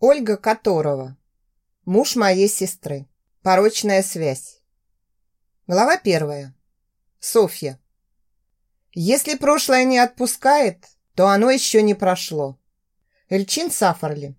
Ольга Которова. Муж моей сестры. Порочная связь. Глава первая. Софья. Если прошлое не отпускает, то оно еще не прошло. Эльчин Сафарли.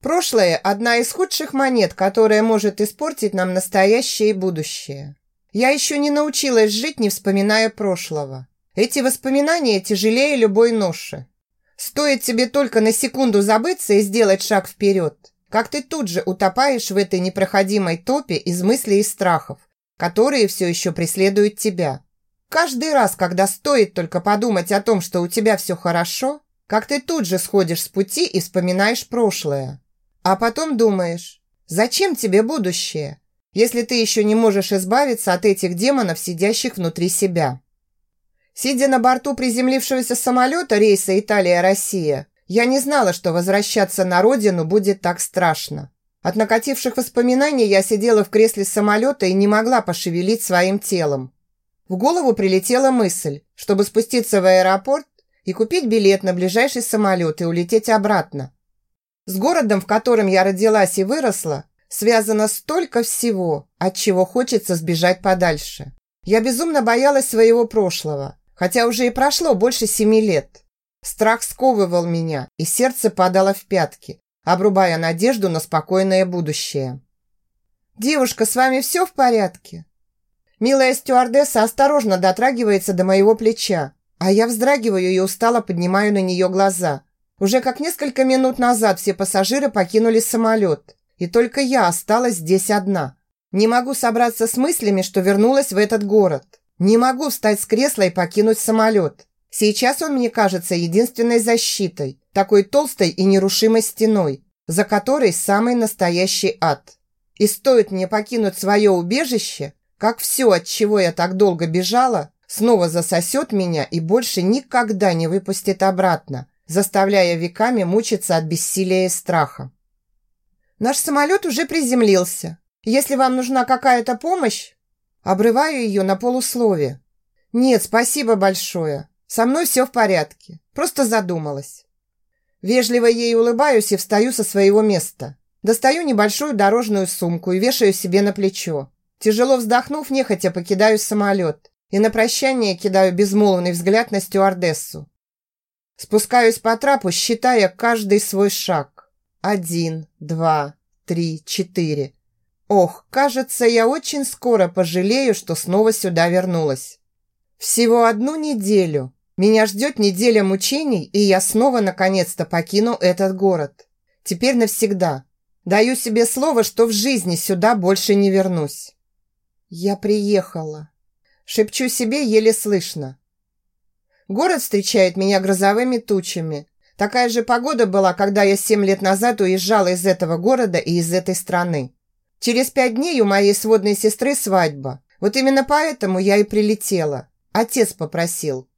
Прошлое – одна из худших монет, которая может испортить нам настоящее и будущее. Я еще не научилась жить, не вспоминая прошлого. Эти воспоминания тяжелее любой ноши. Стоит тебе только на секунду забыться и сделать шаг вперед, как ты тут же утопаешь в этой непроходимой топе из мыслей и страхов, которые все еще преследуют тебя. Каждый раз, когда стоит только подумать о том, что у тебя все хорошо, как ты тут же сходишь с пути и вспоминаешь прошлое. А потом думаешь, зачем тебе будущее, если ты еще не можешь избавиться от этих демонов, сидящих внутри себя. Сидя на борту приземлившегося самолета рейса Италия-Россия, я не знала, что возвращаться на родину будет так страшно. От накативших воспоминаний я сидела в кресле самолета и не могла пошевелить своим телом. В голову прилетела мысль, чтобы спуститься в аэропорт и купить билет на ближайший самолет и улететь обратно. С городом, в котором я родилась и выросла, связано столько всего, от чего хочется сбежать подальше. Я безумно боялась своего прошлого, хотя уже и прошло больше семи лет. Страх сковывал меня, и сердце падало в пятки, обрубая надежду на спокойное будущее. «Девушка, с вами все в порядке?» Милая стюардесса осторожно дотрагивается до моего плеча, а я вздрагиваю и устало поднимаю на нее глаза. Уже как несколько минут назад все пассажиры покинули самолет, и только я осталась здесь одна. Не могу собраться с мыслями, что вернулась в этот город. Не могу встать с кресла и покинуть самолет. Сейчас он мне кажется единственной защитой, такой толстой и нерушимой стеной, за которой самый настоящий ад. И стоит мне покинуть свое убежище, как все, от чего я так долго бежала, снова засосет меня и больше никогда не выпустит обратно, заставляя веками мучиться от бессилия и страха. Наш самолет уже приземлился. Если вам нужна какая-то помощь, Обрываю ее на полуслове. «Нет, спасибо большое. Со мной все в порядке. Просто задумалась». Вежливо ей улыбаюсь и встаю со своего места. Достаю небольшую дорожную сумку и вешаю себе на плечо. Тяжело вздохнув, нехотя покидаю самолет и на прощание кидаю безмолвный взгляд на стюардессу. Спускаюсь по трапу, считая каждый свой шаг. Один, два, три, четыре. Ох, кажется, я очень скоро пожалею, что снова сюда вернулась. Всего одну неделю. Меня ждет неделя мучений, и я снова наконец-то покину этот город. Теперь навсегда. Даю себе слово, что в жизни сюда больше не вернусь. Я приехала. Шепчу себе еле слышно. Город встречает меня грозовыми тучами. Такая же погода была, когда я семь лет назад уезжала из этого города и из этой страны. Через пять дней у моей сводной сестры свадьба. Вот именно поэтому я и прилетела. Отец попросил.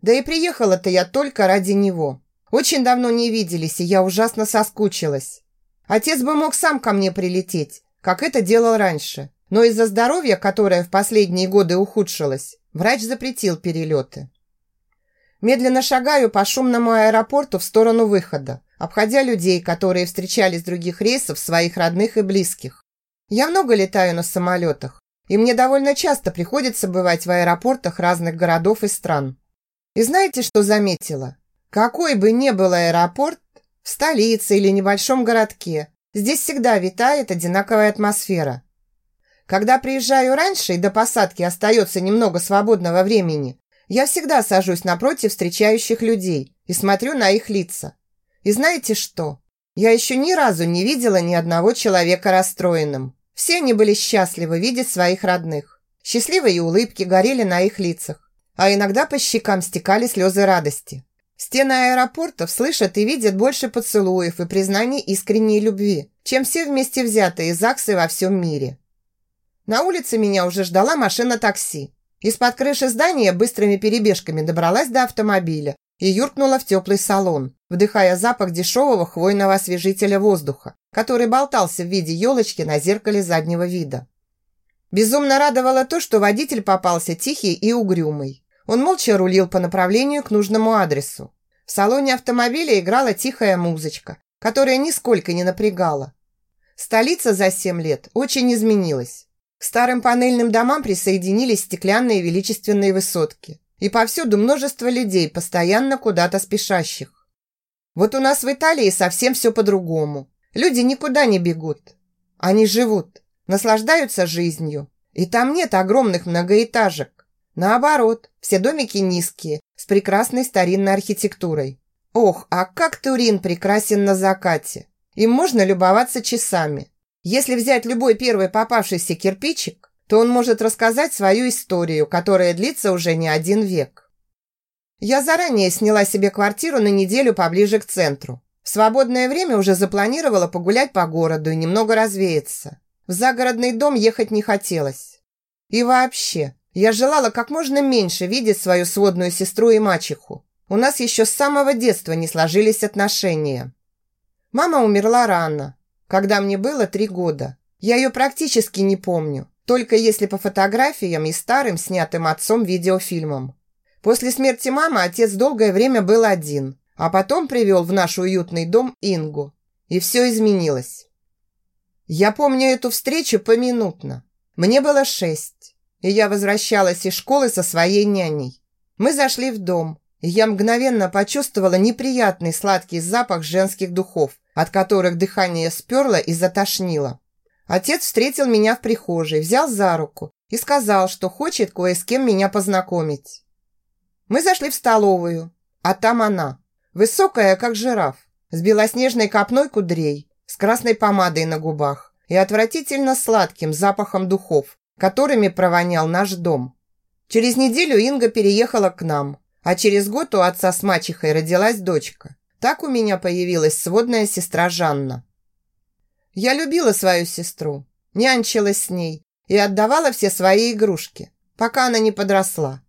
Да и приехала-то я только ради него. Очень давно не виделись, и я ужасно соскучилась. Отец бы мог сам ко мне прилететь, как это делал раньше. Но из-за здоровья, которое в последние годы ухудшилось, врач запретил перелеты. Медленно шагаю по шумному аэропорту в сторону выхода, обходя людей, которые встречали с других рейсов своих родных и близких. Я много летаю на самолетах, и мне довольно часто приходится бывать в аэропортах разных городов и стран. И знаете, что заметила? Какой бы ни был аэропорт, в столице или небольшом городке, здесь всегда витает одинаковая атмосфера. Когда приезжаю раньше и до посадки остается немного свободного времени, я всегда сажусь напротив встречающих людей и смотрю на их лица. И знаете что? Я еще ни разу не видела ни одного человека расстроенным. Все они были счастливы видеть своих родных. Счастливые улыбки горели на их лицах, а иногда по щекам стекали слезы радости. Стены аэропортов слышат и видят больше поцелуев и признаний искренней любви, чем все вместе взятые ЗАГСы во всем мире. На улице меня уже ждала машина такси. Из-под крыши здания быстрыми перебежками добралась до автомобиля и юркнула в теплый салон, вдыхая запах дешевого хвойного освежителя воздуха, который болтался в виде елочки на зеркале заднего вида. Безумно радовало то, что водитель попался тихий и угрюмый. Он молча рулил по направлению к нужному адресу. В салоне автомобиля играла тихая музычка, которая нисколько не напрягала. Столица за семь лет очень изменилась. К старым панельным домам присоединились стеклянные величественные высотки. И повсюду множество людей, постоянно куда-то спешащих. Вот у нас в Италии совсем все по-другому. Люди никуда не бегут. Они живут, наслаждаются жизнью. И там нет огромных многоэтажек. Наоборот, все домики низкие, с прекрасной старинной архитектурой. Ох, а как Турин прекрасен на закате. Им можно любоваться часами. Если взять любой первый попавшийся кирпичик, то он может рассказать свою историю, которая длится уже не один век. Я заранее сняла себе квартиру на неделю поближе к центру. В свободное время уже запланировала погулять по городу и немного развеяться. В загородный дом ехать не хотелось. И вообще, я желала как можно меньше видеть свою сводную сестру и мачеху. У нас еще с самого детства не сложились отношения. Мама умерла рано, когда мне было три года. Я ее практически не помню, только если по фотографиям и старым, снятым отцом видеофильмам. После смерти мамы отец долгое время был один, а потом привел в наш уютный дом Ингу. И все изменилось. Я помню эту встречу поминутно. Мне было шесть, и я возвращалась из школы со своей няней. Мы зашли в дом, и я мгновенно почувствовала неприятный сладкий запах женских духов, от которых дыхание сперло и затошнило. Отец встретил меня в прихожей, взял за руку и сказал, что хочет кое с кем меня познакомить. Мы зашли в столовую, а там она, высокая, как жираф, с белоснежной копной кудрей, с красной помадой на губах и отвратительно сладким запахом духов, которыми провонял наш дом. Через неделю Инга переехала к нам, а через год у отца с мачехой родилась дочка. Так у меня появилась сводная сестра Жанна. Я любила свою сестру, нянчилась с ней и отдавала все свои игрушки, пока она не подросла.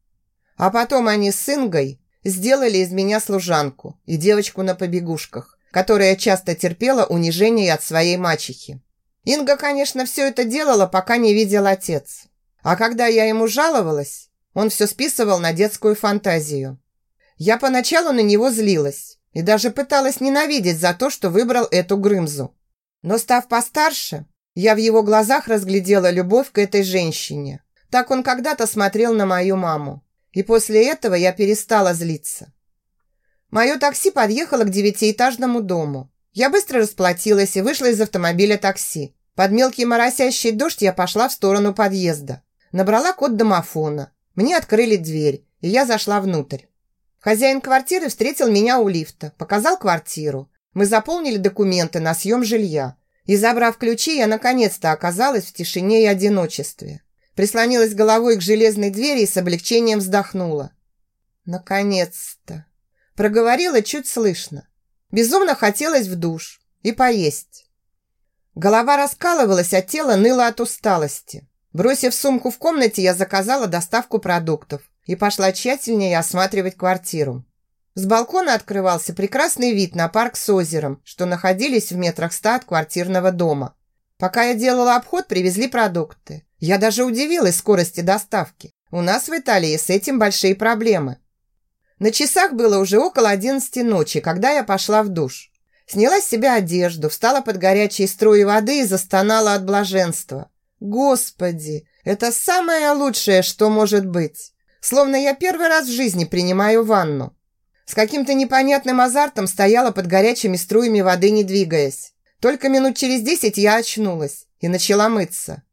А потом они с Ингой сделали из меня служанку и девочку на побегушках, которая часто терпела унижение от своей мачехи. Инга, конечно, все это делала, пока не видел отец. А когда я ему жаловалась, он все списывал на детскую фантазию. Я поначалу на него злилась и даже пыталась ненавидеть за то, что выбрал эту Грымзу. Но став постарше, я в его глазах разглядела любовь к этой женщине. Так он когда-то смотрел на мою маму. И после этого я перестала злиться. Мое такси подъехало к девятиэтажному дому. Я быстро расплатилась и вышла из автомобиля такси. Под мелкий моросящий дождь я пошла в сторону подъезда. Набрала код домофона. Мне открыли дверь, и я зашла внутрь. Хозяин квартиры встретил меня у лифта, показал квартиру. Мы заполнили документы на съем жилья. И, забрав ключи, я наконец-то оказалась в тишине и одиночестве. Прислонилась головой к железной двери и с облегчением вздохнула. Наконец-то! Проговорила чуть слышно. Безумно хотелось в душ и поесть. Голова раскалывалась, а тело ныло от усталости. Бросив сумку в комнате, я заказала доставку продуктов и пошла тщательнее осматривать квартиру. С балкона открывался прекрасный вид на парк с озером, что находились в метрах ста от квартирного дома. Пока я делала обход, привезли продукты. Я даже удивилась скорости доставки. У нас в Италии с этим большие проблемы. На часах было уже около одиннадцати ночи, когда я пошла в душ. Сняла с себя одежду, встала под горячие струи воды и застонала от блаженства. Господи, это самое лучшее, что может быть. Словно я первый раз в жизни принимаю ванну. С каким-то непонятным азартом стояла под горячими струями воды, не двигаясь. Только минут через десять я очнулась и начала мыться.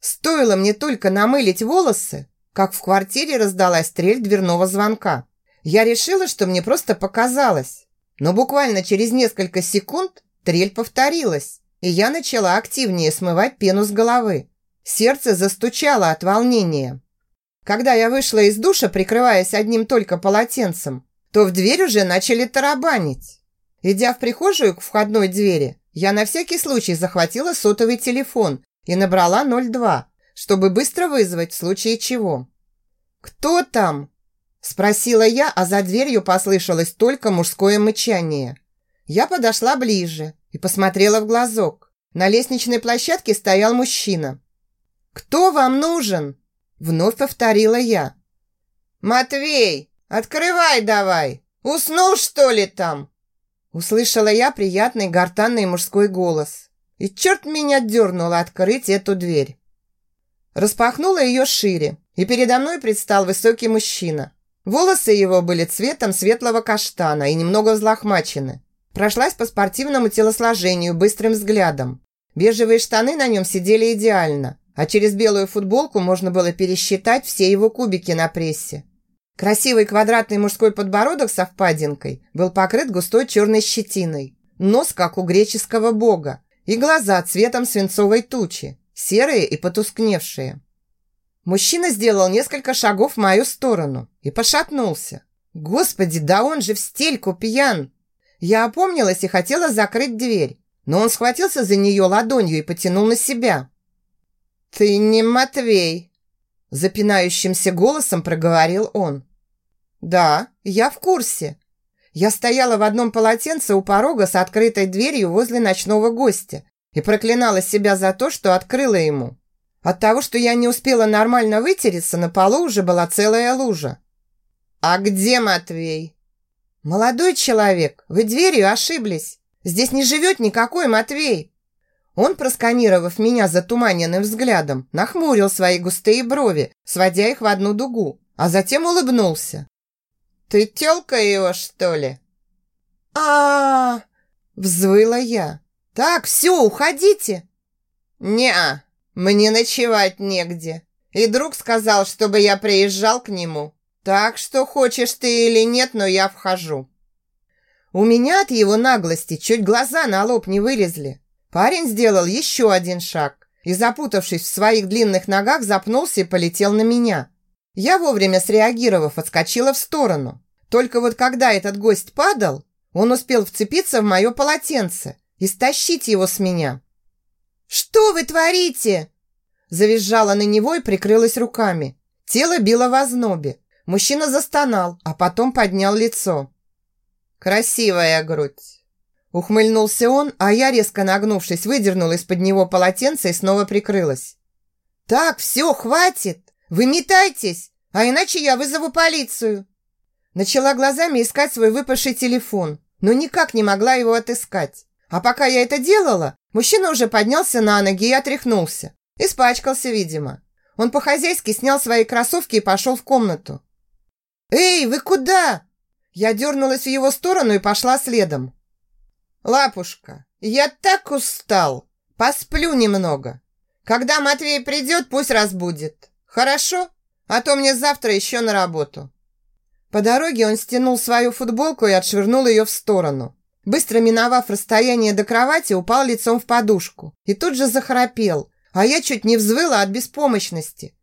Стоило мне только намылить волосы, как в квартире раздалась стрель дверного звонка. Я решила, что мне просто показалось. Но буквально через несколько секунд трель повторилась, и я начала активнее смывать пену с головы. Сердце застучало от волнения. Когда я вышла из душа, прикрываясь одним только полотенцем, то в дверь уже начали тарабанить. Идя в прихожую к входной двери, я на всякий случай захватила сотовый телефон и набрала 02, чтобы быстро вызвать в случае чего. «Кто там?» Спросила я, а за дверью послышалось только мужское мычание. Я подошла ближе и посмотрела в глазок. На лестничной площадке стоял мужчина. «Кто вам нужен?» Вновь повторила я. «Матвей, открывай давай! Уснул, что ли, там?» Услышала я приятный гортанный мужской голос. И черт меня дернул открыть эту дверь. Распахнула ее шире, и передо мной предстал высокий мужчина. Волосы его были цветом светлого каштана и немного взлохмачены. Прошлась по спортивному телосложению быстрым взглядом. Бежевые штаны на нем сидели идеально, а через белую футболку можно было пересчитать все его кубики на прессе. Красивый квадратный мужской подбородок со впадинкой был покрыт густой черной щетиной, нос, как у греческого бога, и глаза цветом свинцовой тучи, серые и потускневшие. Мужчина сделал несколько шагов в мою сторону и пошатнулся. Господи, да он же в стельку пьян! Я опомнилась и хотела закрыть дверь, но он схватился за нее ладонью и потянул на себя. «Ты не Матвей!» Запинающимся голосом проговорил он. «Да, я в курсе. Я стояла в одном полотенце у порога с открытой дверью возле ночного гостя и проклинала себя за то, что открыла ему. От того, что я не успела нормально вытереться, на полу уже была целая лужа. «А где Матвей?» «Молодой человек, вы дверью ошиблись. Здесь не живет никакой Матвей». Он, просканировав меня затуманенным взглядом, нахмурил свои густые брови, сводя их в одну дугу, а затем улыбнулся. «Ты тёлка его, что ли?» а, -а, -а взвыла я. «Так, все, уходите!» «Не-а, мне ночевать негде. И друг сказал, чтобы я приезжал к нему. Так что хочешь ты или нет, но я вхожу». У меня от его наглости чуть глаза на лоб не вылезли. Парень сделал еще один шаг и, запутавшись в своих длинных ногах, запнулся и полетел на меня. Я вовремя среагировав, отскочила в сторону. Только вот когда этот гость падал, он успел вцепиться в мое полотенце и стащить его с меня. «Что вы творите?» Завизжала на него и прикрылась руками. Тело било в ознобе. Мужчина застонал, а потом поднял лицо. «Красивая грудь!» Ухмыльнулся он, а я, резко нагнувшись, выдернула из-под него полотенце и снова прикрылась. «Так, все, хватит! Вы метайтесь, а иначе я вызову полицию!» Начала глазами искать свой выпавший телефон, но никак не могла его отыскать. А пока я это делала, мужчина уже поднялся на ноги и отряхнулся. Испачкался, видимо. Он по-хозяйски снял свои кроссовки и пошел в комнату. «Эй, вы куда?» Я дернулась в его сторону и пошла следом. «Лапушка, я так устал. Посплю немного. Когда Матвей придет, пусть разбудит. Хорошо? А то мне завтра еще на работу». По дороге он стянул свою футболку и отшвырнул ее в сторону. Быстро миновав расстояние до кровати, упал лицом в подушку и тут же захрапел, а я чуть не взвыла от беспомощности.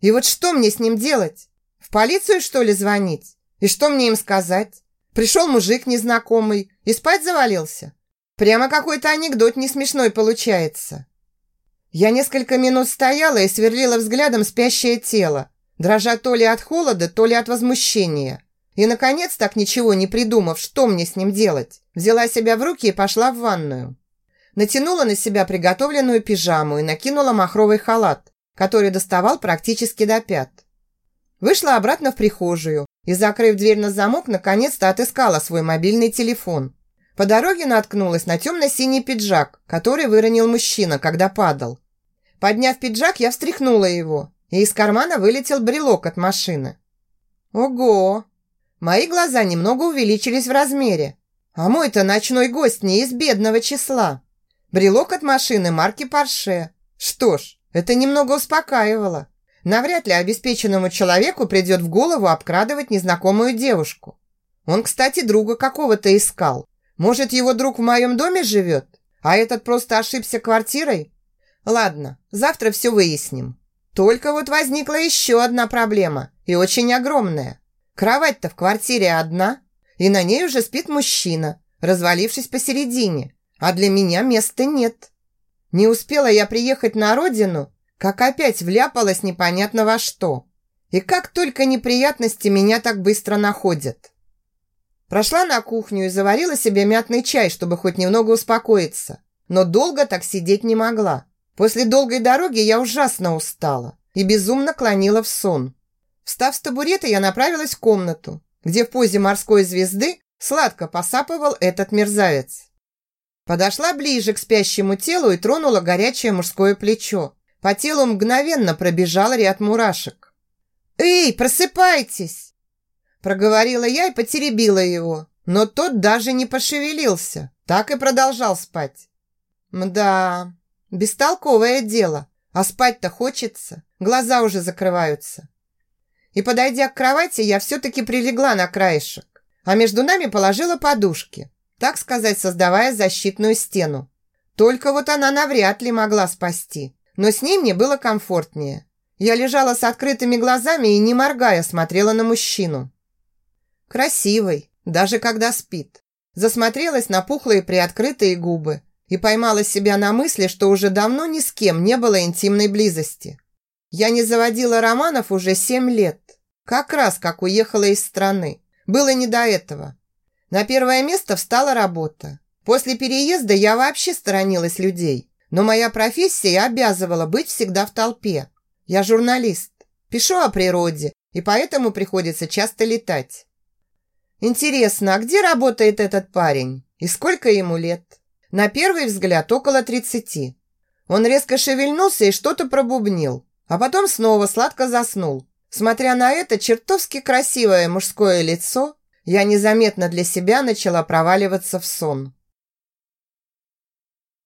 И вот что мне с ним делать? В полицию, что ли, звонить? И что мне им сказать? Пришел мужик незнакомый и спать завалился. Прямо какой-то анекдот не смешной получается. Я несколько минут стояла и сверлила взглядом спящее тело, дрожа то ли от холода, то ли от возмущения. И, наконец, так ничего не придумав, что мне с ним делать, взяла себя в руки и пошла в ванную. Натянула на себя приготовленную пижаму и накинула махровый халат, который доставал практически до пят. Вышла обратно в прихожую и, закрыв дверь на замок, наконец-то отыскала свой мобильный телефон. По дороге наткнулась на темно-синий пиджак, который выронил мужчина, когда падал. Подняв пиджак, я встряхнула его и из кармана вылетел брелок от машины. Ого! Мои глаза немного увеличились в размере. А мой-то ночной гость не из бедного числа. Брелок от машины марки Porsche. Что ж, это немного успокаивало. Навряд ли обеспеченному человеку придет в голову обкрадывать незнакомую девушку. Он, кстати, друга какого-то искал. Может, его друг в моем доме живет, а этот просто ошибся квартирой? Ладно, завтра все выясним. Только вот возникла еще одна проблема, и очень огромная. Кровать-то в квартире одна, и на ней уже спит мужчина, развалившись посередине, а для меня места нет. Не успела я приехать на родину, как опять вляпалась непонятно во что. И как только неприятности меня так быстро находят. Прошла на кухню и заварила себе мятный чай, чтобы хоть немного успокоиться. Но долго так сидеть не могла. После долгой дороги я ужасно устала и безумно клонила в сон. Встав с табурета, я направилась в комнату, где в позе морской звезды Сладко посапывал этот мерзавец. Подошла ближе к спящему телу и тронула горячее мужское плечо. По телу мгновенно пробежал ряд мурашек. «Эй, просыпайтесь!» Проговорила я и потеребила его, но тот даже не пошевелился, так и продолжал спать. Мда, бестолковое дело, а спать-то хочется, глаза уже закрываются. И, подойдя к кровати, я все-таки прилегла на краешек, а между нами положила подушки, так сказать, создавая защитную стену. Только вот она навряд ли могла спасти, но с ней мне было комфортнее. Я лежала с открытыми глазами и, не моргая, смотрела на мужчину. Красивый, даже когда спит. Засмотрелась на пухлые приоткрытые губы и поймала себя на мысли, что уже давно ни с кем не было интимной близости. Я не заводила романов уже семь лет, как раз как уехала из страны. Было не до этого. На первое место встала работа. После переезда я вообще сторонилась людей, но моя профессия обязывала быть всегда в толпе. Я журналист, пишу о природе, и поэтому приходится часто летать. Интересно, а где работает этот парень? И сколько ему лет? На первый взгляд около тридцати. Он резко шевельнулся и что-то пробубнил, а потом снова сладко заснул. Смотря на это чертовски красивое мужское лицо, я незаметно для себя начала проваливаться в сон.